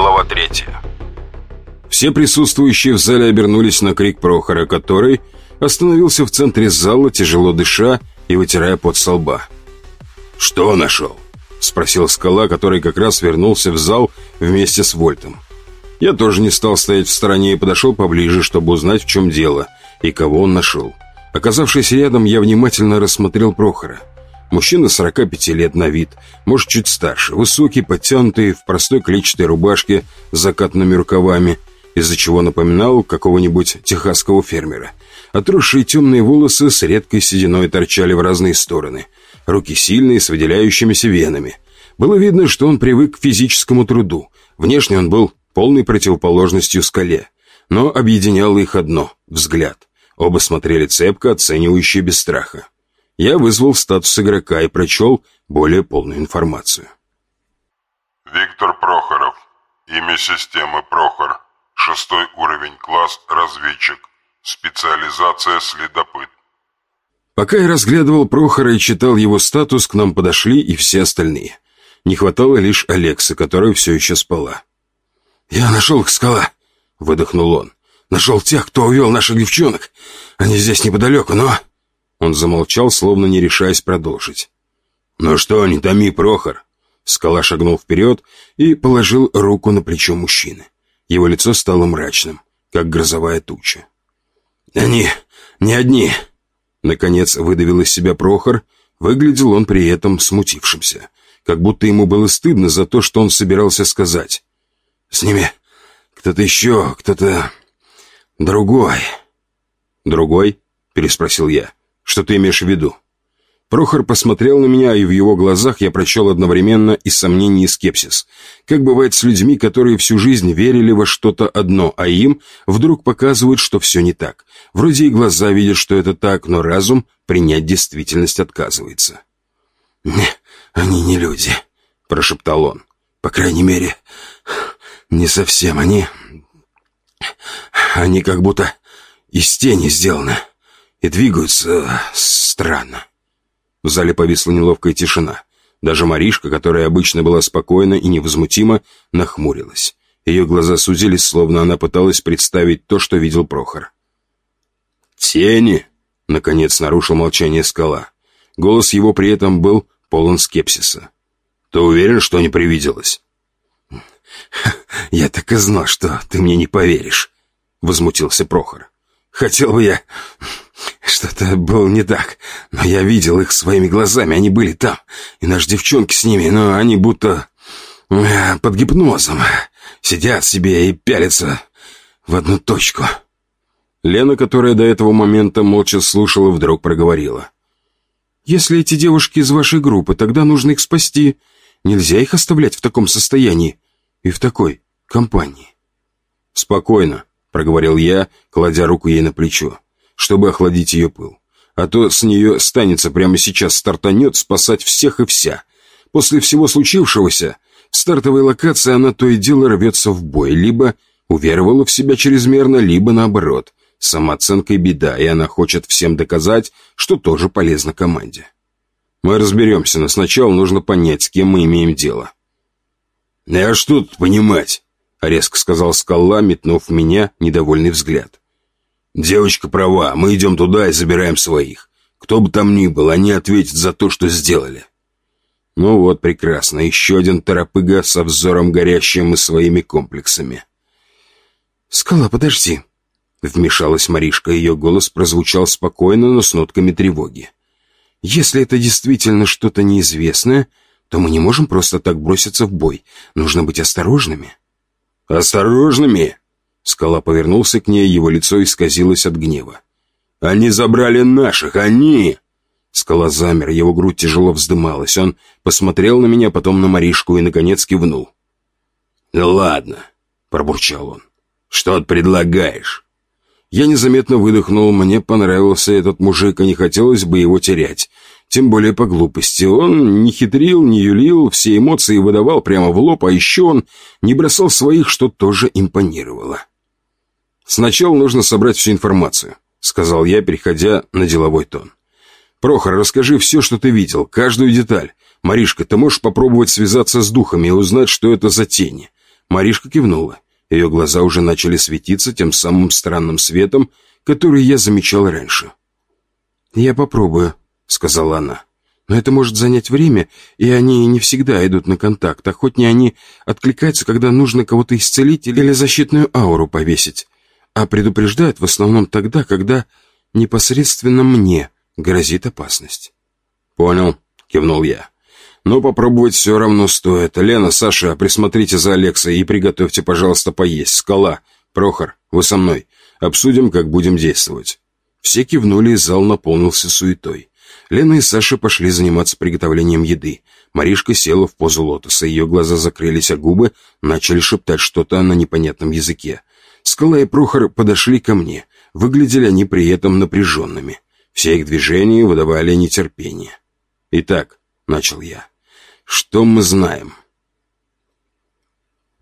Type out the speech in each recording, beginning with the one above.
Глава третья. Все присутствующие в зале обернулись на крик Прохора, который остановился в центре зала, тяжело дыша и вытирая пот со лба. «Что нашел?» — спросил Скала, который как раз вернулся в зал вместе с Вольтом. Я тоже не стал стоять в стороне и подошел поближе, чтобы узнать, в чем дело и кого он нашел. Оказавшись рядом, я внимательно рассмотрел Прохора. Мужчина 45 лет на вид, может, чуть старше, высокий, подтянутый, в простой клетчатой рубашке с закатными рукавами, из-за чего напоминал какого-нибудь техасского фермера. Отросшие темные волосы с редкой сединой торчали в разные стороны. Руки сильные, с выделяющимися венами. Было видно, что он привык к физическому труду. Внешне он был полной противоположностью скале. Но объединяло их одно — взгляд. Оба смотрели цепко, оценивающе без страха. Я вызвал статус игрока и прочел более полную информацию. Виктор Прохоров. Имя системы Прохор. Шестой уровень класс разведчик. Специализация следопыт. Пока я разглядывал Прохора и читал его статус, к нам подошли и все остальные. Не хватало лишь Алекса, которая все еще спала. «Я нашел их, скала!» — выдохнул он. «Нашел тех, кто увел наших девчонок. Они здесь неподалеку, но...» Он замолчал, словно не решаясь продолжить. «Ну что, не томи, Прохор!» Скала шагнул вперед и положил руку на плечо мужчины. Его лицо стало мрачным, как грозовая туча. «Они не одни!» Наконец выдавил из себя Прохор. Выглядел он при этом смутившимся, как будто ему было стыдно за то, что он собирался сказать. «С ними кто-то еще, кто-то другой». «Другой?» — переспросил я. «Что ты имеешь в виду?» Прохор посмотрел на меня, и в его глазах я прочел одновременно и сомнение, и скепсис. Как бывает с людьми, которые всю жизнь верили во что-то одно, а им вдруг показывают, что все не так. Вроде и глаза видят, что это так, но разум принять действительность отказывается. «Не, они не люди», — прошептал он. «По крайней мере, не совсем. Они... Они как будто из тени сделаны и двигаются странно». В зале повисла неловкая тишина. Даже Маришка, которая обычно была спокойна и невозмутима, нахмурилась. Ее глаза сузились, словно она пыталась представить то, что видел Прохор. «Тени!» — наконец нарушил молчание скала. Голос его при этом был полон скепсиса. «Ты уверен, что не привиделось?» «Я так и знал, что ты мне не поверишь», — возмутился Прохор. «Хотел бы я что-то было не так. Но я видел их своими глазами, они были там. И наши девчонки с ними, но они будто э, под гипнозом. Сидят себе и пялятся в одну точку. Лена, которая до этого момента молча слушала, вдруг проговорила. «Если эти девушки из вашей группы, тогда нужно их спасти. Нельзя их оставлять в таком состоянии и в такой компании». «Спокойно», — проговорил я, кладя руку ей на плечо чтобы охладить ее пыл. А то с нее станется прямо сейчас стартанет спасать всех и вся. После всего случившегося, в стартовой локации она то и дело рвется в бой, либо уверовала в себя чрезмерно, либо наоборот. Самооценкой беда, и она хочет всем доказать, что тоже полезно команде. Мы разберемся, но сначала нужно понять, с кем мы имеем дело. «А что тут понимать?» — резко сказал Скалла, метнув в меня недовольный взгляд. «Девочка права, мы идем туда и забираем своих. Кто бы там ни был, они ответят за то, что сделали». Ну вот, прекрасно, еще один торопыга со взором горящим и своими комплексами. «Скала, подожди», — вмешалась Маришка, ее голос прозвучал спокойно, но с нотками тревоги. «Если это действительно что-то неизвестное, то мы не можем просто так броситься в бой. Нужно быть осторожными». «Осторожными?» Скала повернулся к ней, его лицо исказилось от гнева. «Они забрали наших! Они!» Скала замер, его грудь тяжело вздымалась. Он посмотрел на меня, потом на Маришку и, наконец, кивнул. ладно», — пробурчал он. «Что предлагаешь?» Я незаметно выдохнул, мне понравился этот мужик, и не хотелось бы его терять. Тем более по глупости. Он не хитрил, не юлил, все эмоции выдавал прямо в лоб, а еще он не бросал своих, что тоже импонировало. «Сначала нужно собрать всю информацию», — сказал я, переходя на деловой тон. «Прохор, расскажи все, что ты видел, каждую деталь. Маришка, ты можешь попробовать связаться с духами и узнать, что это за тени. Маришка кивнула. Ее глаза уже начали светиться тем самым странным светом, который я замечал раньше. «Я попробую», — сказала она. «Но это может занять время, и они не всегда идут на контакт. Охотнее они откликаются, когда нужно кого-то исцелить или защитную ауру повесить. А предупреждают в основном тогда, когда непосредственно мне грозит опасность». «Понял», — кивнул я. «Но попробовать все равно стоит. Лена, Саша, присмотрите за Алексой и приготовьте, пожалуйста, поесть. Скала, Прохор, вы со мной. Обсудим, как будем действовать». Все кивнули, и зал наполнился суетой. Лена и Саша пошли заниматься приготовлением еды. Маришка села в позу лотоса, ее глаза закрылись, а губы начали шептать что-то на непонятном языке. Скала и Прохор подошли ко мне. Выглядели они при этом напряженными. Все их движения выдавали нетерпение. «Итак», — начал я, — «что мы знаем?»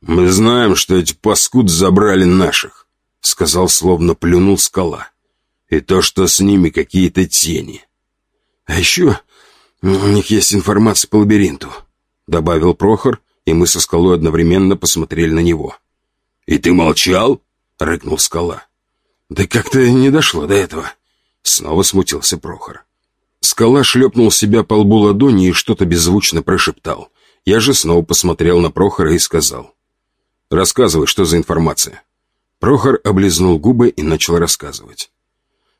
«Мы знаем, что эти паскуд забрали наших», — сказал, словно плюнул скала. «И то, что с ними какие-то тени». «А еще у них есть информация по лабиринту», — добавил Прохор, и мы со скалой одновременно посмотрели на него. «И ты молчал?» — рыкнул скала. «Да как-то не дошло до этого», — снова смутился Прохор. Скала шлепнул себя по лбу ладони и что-то беззвучно прошептал. Я же снова посмотрел на Прохора и сказал. «Рассказывай, что за информация?» Прохор облизнул губы и начал рассказывать.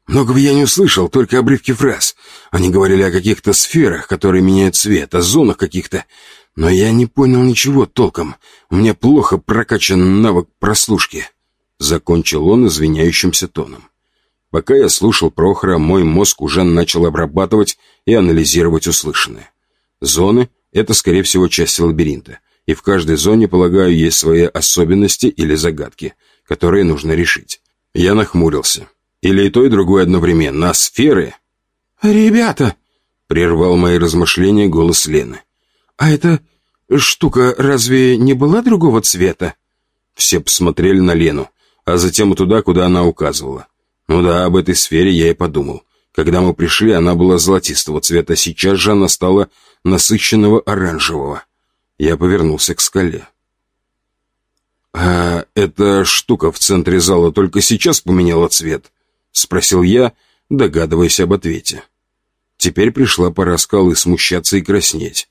Многого я не услышал, только обрывки фраз. Они говорили о каких-то сферах, которые меняют цвет, о зонах каких-то. Но я не понял ничего толком. У меня плохо прокачан навык прослушки. Закончил он извиняющимся тоном. Пока я слушал Прохора, мой мозг уже начал обрабатывать и анализировать услышанное. Зоны — это, скорее всего, части лабиринта, и в каждой зоне, полагаю, есть свои особенности или загадки, которые нужно решить. Я нахмурился. Или и то, и другое одновременно, а сферы... «Ребята!» — прервал мои размышления голос Лены. «А эта штука разве не была другого цвета?» Все посмотрели на Лену, а затем туда, куда она указывала. Ну да, об этой сфере я и подумал. Когда мы пришли, она была золотистого цвета, сейчас же она стала насыщенного оранжевого. Я повернулся к скале. «А эта штука в центре зала только сейчас поменяла цвет?» — спросил я, догадываясь об ответе. Теперь пришла пора скалы смущаться и краснеть.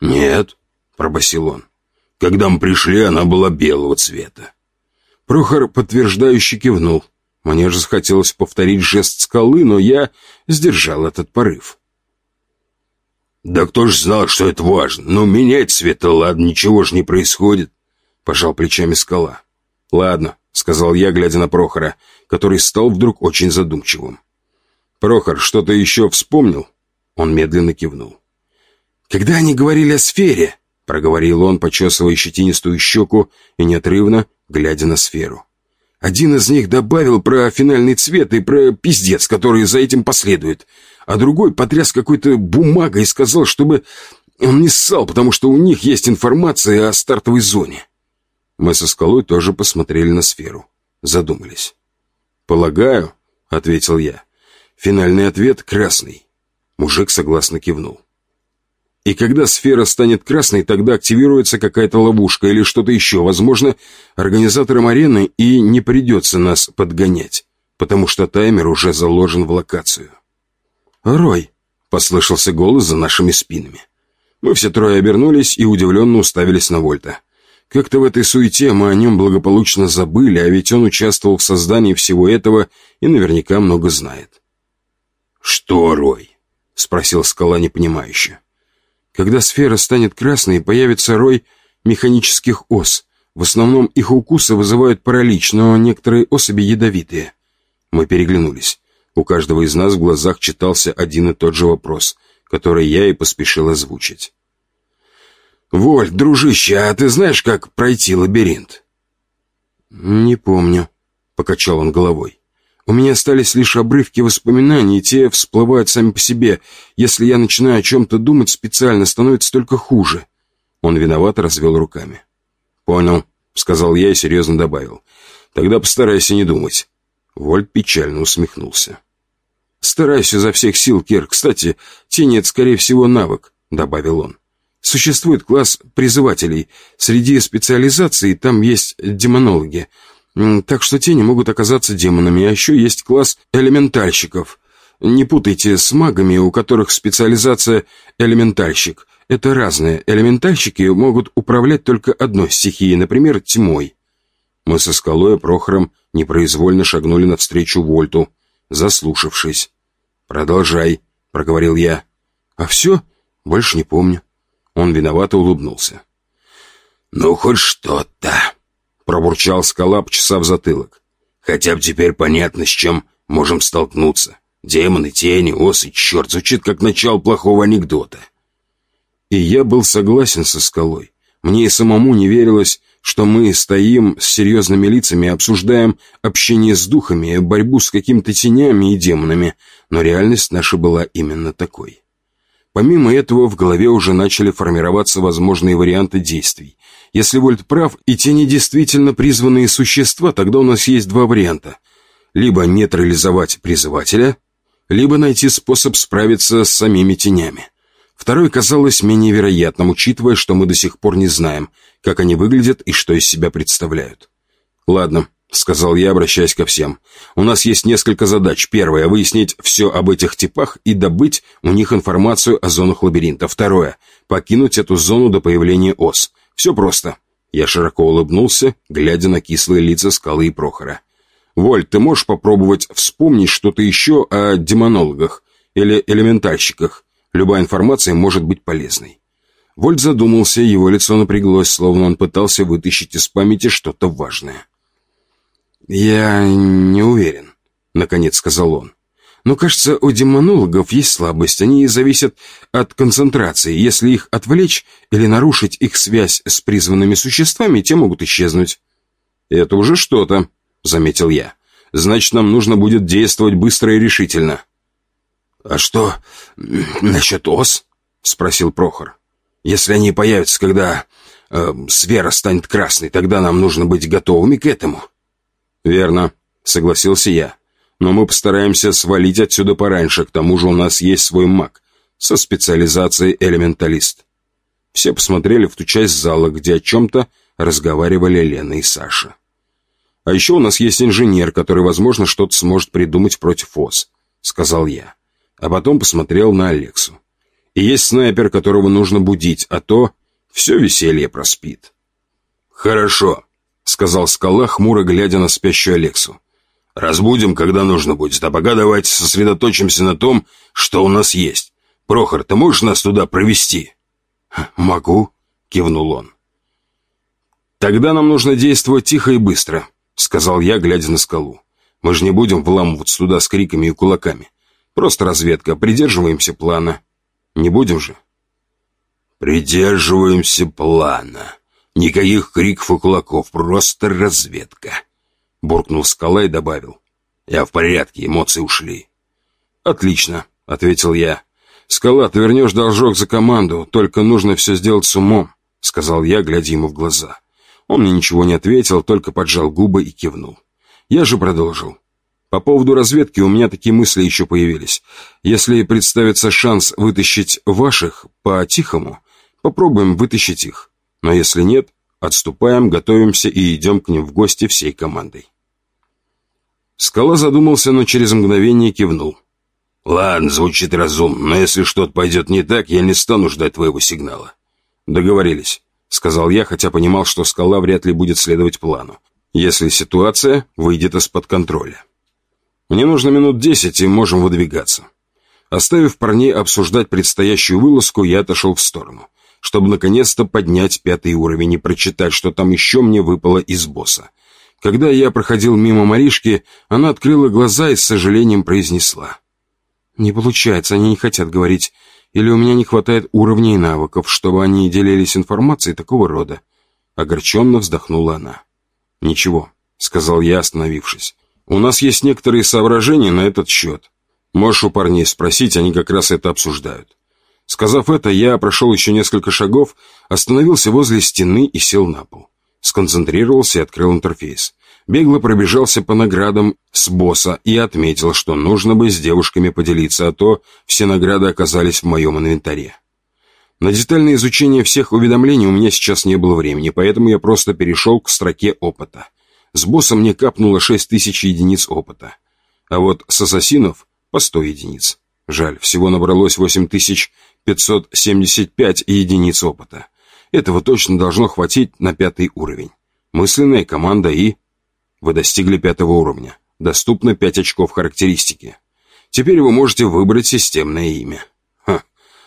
«Нет», — пробасил он. «Когда мы пришли, она была белого цвета». Прохор подтверждающе кивнул. Мне же захотелось повторить жест скалы, но я сдержал этот порыв. «Да кто ж знал, что это важно? Ну, менять цвета, ладно, ничего ж не происходит», — пожал плечами скала. «Ладно», — сказал я, глядя на Прохора, который стал вдруг очень задумчивым. «Прохор, что-то еще вспомнил?» Он медленно кивнул. «Когда они говорили о сфере», — проговорил он, почесывая щетинистую щеку и неотрывно глядя на сферу. Один из них добавил про финальный цвет и про пиздец, который за этим последует, а другой потряс какой-то бумагой и сказал, чтобы он не ссал, потому что у них есть информация о стартовой зоне. Мы со скалой тоже посмотрели на сферу, задумались. «Полагаю», — ответил я, — «финальный ответ красный». Мужик согласно кивнул. И когда сфера станет красной, тогда активируется какая-то ловушка или что-то еще. Возможно, организаторам арены и не придется нас подгонять, потому что таймер уже заложен в локацию. «Рой!» — послышался голос за нашими спинами. Мы все трое обернулись и удивленно уставились на Вольта. Как-то в этой суете мы о нем благополучно забыли, а ведь он участвовал в создании всего этого и наверняка много знает. «Что, Рой?» — спросил скала непонимающе. Когда сфера станет красной, появится рой механических ос. В основном их укусы вызывают паралич, но некоторые особи ядовитые. Мы переглянулись. У каждого из нас в глазах читался один и тот же вопрос, который я и поспешил озвучить. «Воль, дружище, а ты знаешь, как пройти лабиринт?» «Не помню», — покачал он головой. У меня остались лишь обрывки воспоминаний, и те всплывают сами по себе. Если я начинаю о чем-то думать специально, становится только хуже. Он виновато развел руками. «Понял», — сказал я и серьезно добавил. «Тогда постарайся не думать». Вольт печально усмехнулся. «Стараюсь изо всех сил, Кир. Кстати, тени — это, скорее всего, навык», — добавил он. Существует класс призывателей. Среди специализаций там есть демонологи. Так что те не могут оказаться демонами. А еще есть класс элементальщиков. Не путайте с магами, у которых специализация элементальщик. Это разные. Элементальщики могут управлять только одной стихией, например, тьмой. Мы со Скалой и Прохором непроизвольно шагнули навстречу Вольту, заслушавшись. «Продолжай», — проговорил я. «А все? Больше не помню». Он виновато улыбнулся. «Ну, хоть что-то», — пробурчал скала, почесав затылок. «Хотя бы теперь понятно, с чем можем столкнуться. Демоны, тени, осы, черт, звучит как начало плохого анекдота». И я был согласен со скалой. Мне и самому не верилось, что мы стоим с серьезными лицами и обсуждаем общение с духами, борьбу с какими-то тенями и демонами, но реальность наша была именно такой. Помимо этого, в голове уже начали формироваться возможные варианты действий. Если Вольт прав, и тени действительно призванные существа, тогда у нас есть два варианта. Либо нейтрализовать призывателя, либо найти способ справиться с самими тенями. Второе казалось менее вероятным, учитывая, что мы до сих пор не знаем, как они выглядят и что из себя представляют. Ладно, — сказал я, обращаясь ко всем. «У нас есть несколько задач. Первое — выяснить все об этих типах и добыть у них информацию о зонах лабиринта. Второе — покинуть эту зону до появления ос. Все просто». Я широко улыбнулся, глядя на кислые лица Скалы и Прохора. «Воль, ты можешь попробовать вспомнить что-то еще о демонологах или элементальщиках? Любая информация может быть полезной». Вольт задумался, его лицо напряглось, словно он пытался вытащить из памяти что-то важное. «Я не уверен», — наконец сказал он. «Но, кажется, у демонологов есть слабость. Они зависят от концентрации. Если их отвлечь или нарушить их связь с призванными существами, те могут исчезнуть». «Это уже что-то», — заметил я. «Значит, нам нужно будет действовать быстро и решительно». «А что насчет ос?» — спросил Прохор. «Если они появятся, когда э, сфера станет красной, тогда нам нужно быть готовыми к этому». «Верно», — согласился я. «Но мы постараемся свалить отсюда пораньше, к тому же у нас есть свой маг со специализацией элементалист». Все посмотрели в ту часть зала, где о чем-то разговаривали Лена и Саша. «А еще у нас есть инженер, который, возможно, что-то сможет придумать против ОС», — сказал я. А потом посмотрел на Алексу. «И есть снайпер, которого нужно будить, а то все веселье проспит». «Хорошо», — сказал скала, хмуро глядя на спящую Алексу. «Разбудим, когда нужно будет, а пока давайте сосредоточимся на том, что у нас есть. Прохор, ты можешь нас туда провести?» «Могу», — кивнул он. «Тогда нам нужно действовать тихо и быстро», — сказал я, глядя на скалу. «Мы же не будем вламываться туда с криками и кулаками. Просто разведка, придерживаемся плана. Не будем же?» «Придерживаемся плана», Никаких криков и кулаков, просто разведка. Буркнул скала и добавил. Я в порядке, эмоции ушли. Отлично, ответил я. Скала, ты вернешь должок за команду, только нужно все сделать с умом, сказал я, глядя ему в глаза. Он мне ничего не ответил, только поджал губы и кивнул. Я же продолжил. По поводу разведки у меня такие мысли еще появились. Если представится шанс вытащить ваших по-тихому, попробуем вытащить их. Но если нет, отступаем, готовимся и идем к ним в гости всей командой. Скала задумался, но через мгновение кивнул. «Ладно, звучит разумно, но если что-то пойдет не так, я не стану ждать твоего сигнала». «Договорились», — сказал я, хотя понимал, что скала вряд ли будет следовать плану, если ситуация выйдет из-под контроля. «Мне нужно минут десять, и можем выдвигаться». Оставив парней обсуждать предстоящую вылазку, я отошел в сторону чтобы наконец-то поднять пятый уровень и прочитать, что там еще мне выпало из босса. Когда я проходил мимо Маришки, она открыла глаза и с сожалением произнесла. «Не получается, они не хотят говорить. Или у меня не хватает уровней и навыков, чтобы они делились информацией такого рода?» Огорченно вздохнула она. «Ничего», — сказал я, остановившись. «У нас есть некоторые соображения на этот счет. Можешь у парней спросить, они как раз это обсуждают. Сказав это, я прошел еще несколько шагов, остановился возле стены и сел на пол. Сконцентрировался и открыл интерфейс. Бегло пробежался по наградам с босса и отметил, что нужно бы с девушками поделиться, а то все награды оказались в моем инвентаре. На детальное изучение всех уведомлений у меня сейчас не было времени, поэтому я просто перешел к строке опыта. С босса мне капнуло 6000 единиц опыта. А вот с ассасинов по 100 единиц. Жаль, всего набралось 8575 единиц опыта. Этого точно должно хватить на пятый уровень. Мысленная команда и... Вы достигли пятого уровня. Доступно 5 очков характеристики. Теперь вы можете выбрать системное имя. Ха.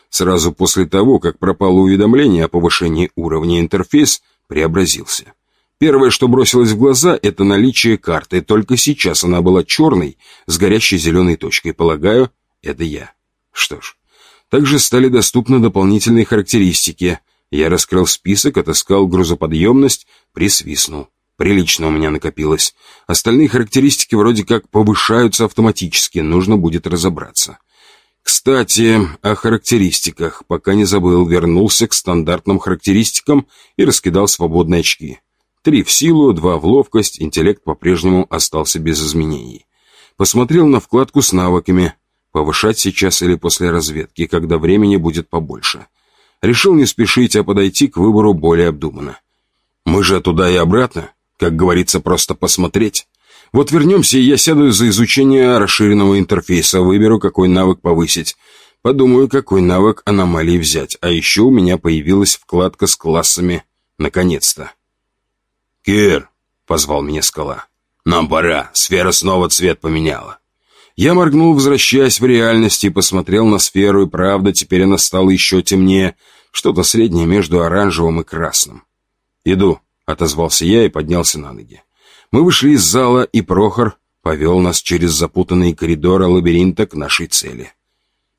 Сразу после того, как пропало уведомление о повышении уровня, интерфейс преобразился. Первое, что бросилось в глаза, это наличие карты, только сейчас она была черной, с горящей зеленой точкой. Полагаю, это я. Что ж, также стали доступны дополнительные характеристики. Я раскрыл список, отыскал грузоподъемность, присвистнул. Прилично у меня накопилось. Остальные характеристики вроде как повышаются автоматически, нужно будет разобраться. Кстати, о характеристиках. Пока не забыл, вернулся к стандартным характеристикам и раскидал свободные очки. Три в силу, два в ловкость, интеллект по-прежнему остался без изменений. Посмотрел на вкладку с навыками. Повышать сейчас или после разведки, когда времени будет побольше. Решил не спешить, а подойти к выбору более обдуманно. Мы же туда и обратно, как говорится, просто посмотреть. Вот вернемся, и я сяду за изучение расширенного интерфейса, выберу, какой навык повысить. Подумаю, какой навык аномалии взять. А еще у меня появилась вкладка с классами. Наконец-то. «Кир!» — позвал меня скала. «Нам пора, сфера снова цвет поменяла». Я моргнул, возвращаясь в реальность, и посмотрел на сферу, и правда, теперь она стала еще темнее, что-то среднее между оранжевым и красным. «Иду», — отозвался я и поднялся на ноги. Мы вышли из зала, и Прохор повел нас через запутанные коридоры лабиринта к нашей цели.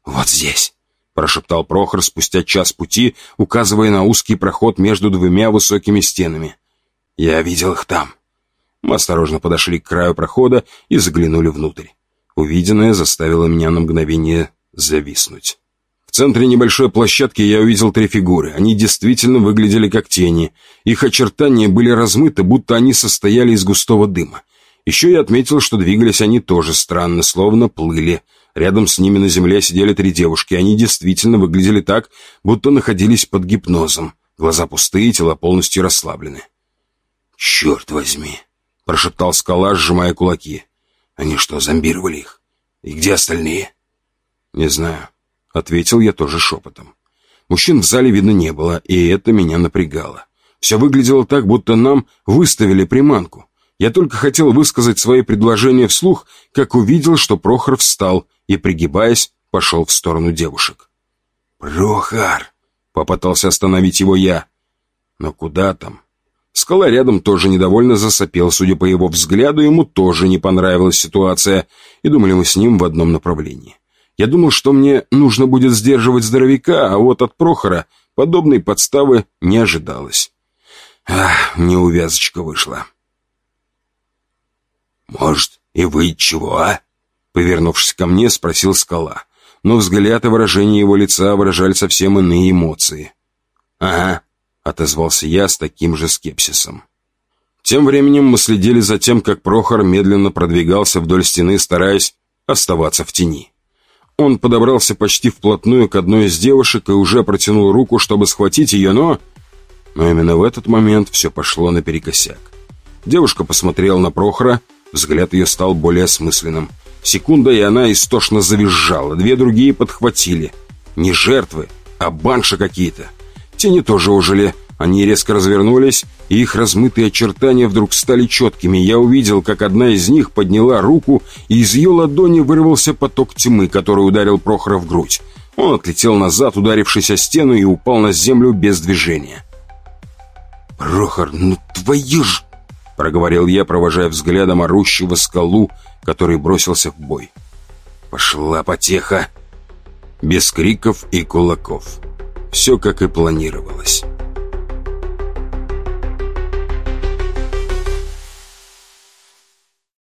«Вот здесь», — прошептал Прохор спустя час пути, указывая на узкий проход между двумя высокими стенами. Я видел их там. Мы осторожно подошли к краю прохода и заглянули внутрь. Увиденное заставило меня на мгновение зависнуть. В центре небольшой площадки я увидел три фигуры. Они действительно выглядели как тени. Их очертания были размыты, будто они состояли из густого дыма. Еще я отметил, что двигались они тоже странно, словно плыли. Рядом с ними на земле сидели три девушки. Они действительно выглядели так, будто находились под гипнозом. Глаза пустые, тела полностью расслаблены. «Черт возьми!» — прошептал скала, сжимая кулаки. «Они что, зомбировали их? И где остальные?» «Не знаю», — ответил я тоже шепотом. Мужчин в зале видно не было, и это меня напрягало. Все выглядело так, будто нам выставили приманку. Я только хотел высказать свои предложения вслух, как увидел, что Прохор встал и, пригибаясь, пошел в сторону девушек. «Прохор!» — попытался остановить его я. Но куда там? Скала рядом тоже недовольно засопел, судя по его взгляду, ему тоже не понравилась ситуация, и думали мы с ним в одном направлении. Я думал, что мне нужно будет сдерживать здоровяка, а вот от Прохора подобной подставы не ожидалось. Ах, неувязочка вышла. «Может, и вы чего, а?» Повернувшись ко мне, спросил скала. Но взгляд и выражение его лица выражали совсем иные эмоции. «Ага, — отозвался я с таким же скепсисом. Тем временем мы следили за тем, как Прохор медленно продвигался вдоль стены, стараясь оставаться в тени. Он подобрался почти вплотную к одной из девушек и уже протянул руку, чтобы схватить ее, но... Но именно в этот момент все пошло наперекосяк. Девушка посмотрела на Прохора, взгляд ее стал более осмысленным. Секунда, и она истошно завизжала, две другие подхватили. Не жертвы, а банши какие-то. Тени тоже ожили. Они резко развернулись, и их размытые очертания вдруг стали четкими. Я увидел, как одна из них подняла руку, и из ее ладони вырвался поток тьмы, который ударил Прохора в грудь. Он отлетел назад, ударившись о стену, и упал на землю без движения. «Прохор, ну твою ж...» — проговорил я, провожая взглядом орущего скалу, который бросился в бой. «Пошла потеха!» Без криков и кулаков. Все как и планировалось.